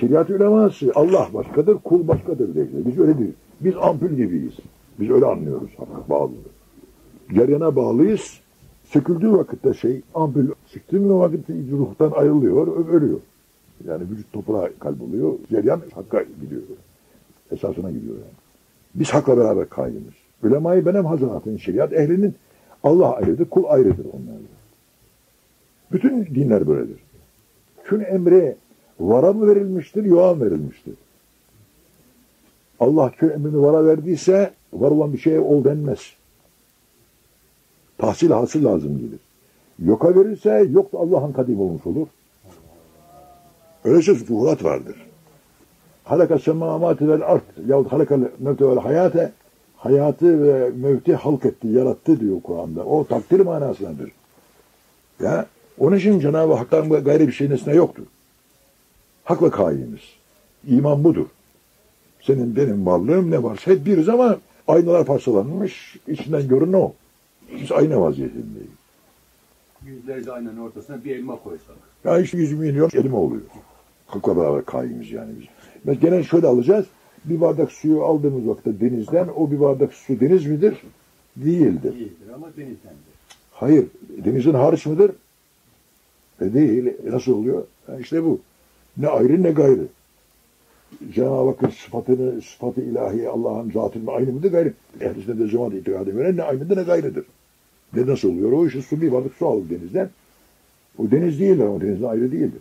Şeriat uleması Allah başkadır, kul başkadır diyecek. Biz öyle değil. Biz ampul gibiyiz. Biz öyle anlıyoruz bağlı. Ceryana bağlıyız. Söküldüğü vakitte şey ampul sıktığın vakitte ruhtan ayrılıyor, ölüyor. Yani vücut toprağa kayboluyor. Ceryan hakka gidiyor. Esasına gidiyor yani. Biz hakla beraber kayyımız. Ulemayı benim hazanatın şeriat ehlinin Allah ayrıdır, kul ayrıdır onlarla. Bütün dinler böyledir. Şunu emre vara mı verilmiştir, yoğa mı verilmiştir? Allah şu emrini vara verdiyse var olan bir şeye ol denmez. Tahsil hasıl lazım gelir. Yoka verirse yok da Allah'ın kadim olmuş olur. Öyle söz fuhulat vardır. Halaka semavati vel art yahut halakal mevte vel hayate hayatı ve mevti halk etti, yarattı diyor Kur'an'da. O takdir manasındadır. Ya onun için Cenab-ı Hak'tan gayrı bir şey nesne yoktur. Hak ve kaimiz. İman budur. Senin benim varlığım ne varsa hep biriz ama aynalar parçalanmış, içinden görün o. Biz ayna vaziyetindeyiz. Yüzlerce aynanın ortasına bir elma koysak. Ya işte 100 milyon elime oluyor. Hakla beraber kaimiz yani biz. Biz gene şöyle alacağız. Bir bardak suyu aldığımız vakitte denizden o bir bardak su deniz midir? Değildir. İyidir ama denizdendir. Hayır. Denizin hariç midir? E değil. E nasıl oluyor? Ha işte bu. Ne ayrı ne gayrı. Cenab-ı Hakk'ın sıfatını, sıfatı ilahi Allah'ın zatının aynı mıdır gayrı? Ehl-i sünnet cemaat itikadı veren ne aynıdır ne gayrıdır. Ne nasıl oluyor? O işte su bir bardak su alır denizden. O deniz değildir ama denizden ayrı değildir.